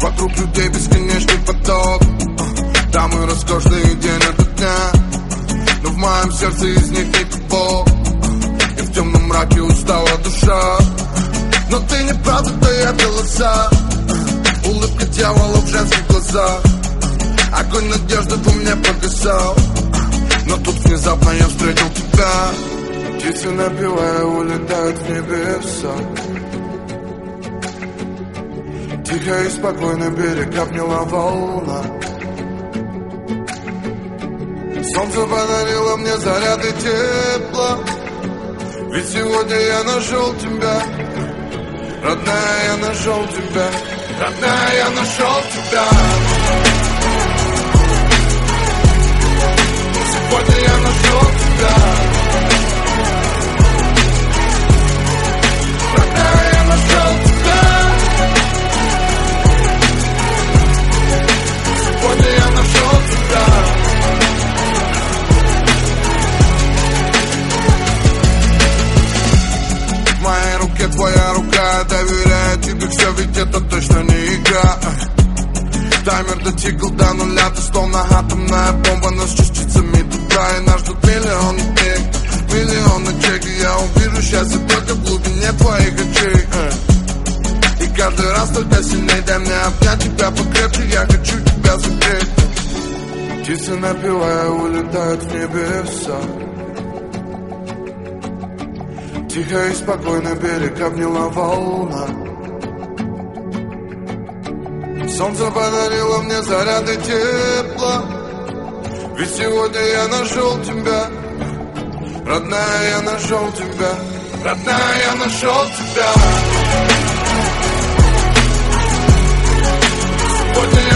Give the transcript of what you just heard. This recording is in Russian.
Вокруг людей бесконечный поток. Дамы роскошные день ото дня Но в моем сердце из них никого И в темном мраке устала душа. Но ты не правда, твои голоса Улыбка дьявола в женских глазах. Огонь надежды по мне погасал Но тут внезапно я встретил тебя. Птицы напевая улетают в небеса Тихо и спокойно берег обняла волна. Солнце подарило мне заряды тепла Ведь сегодня я нашел тебя Родная, я нашел тебя Родная, я нашел тебя Доверяю тебе все, ведь это точно не игра. Таймер дотикал до нуля Ты словно атомная бомба Нас частицами туда И нас ждут миллионы дней Миллионы чеки Я увижу счастье только в глубине твоих очей. И каждый раз только сильней Дай мне обнять тебя покрепче Я хочу тебя согреть Птицы напевая улетают в небеса Тихо и спокойно берег обняла волна. Солнце подарило мне заряды тепла. Ведь сегодня я нашел тебя. Родная, я нашел тебя. Родная, я нашел тебя. Сегодня я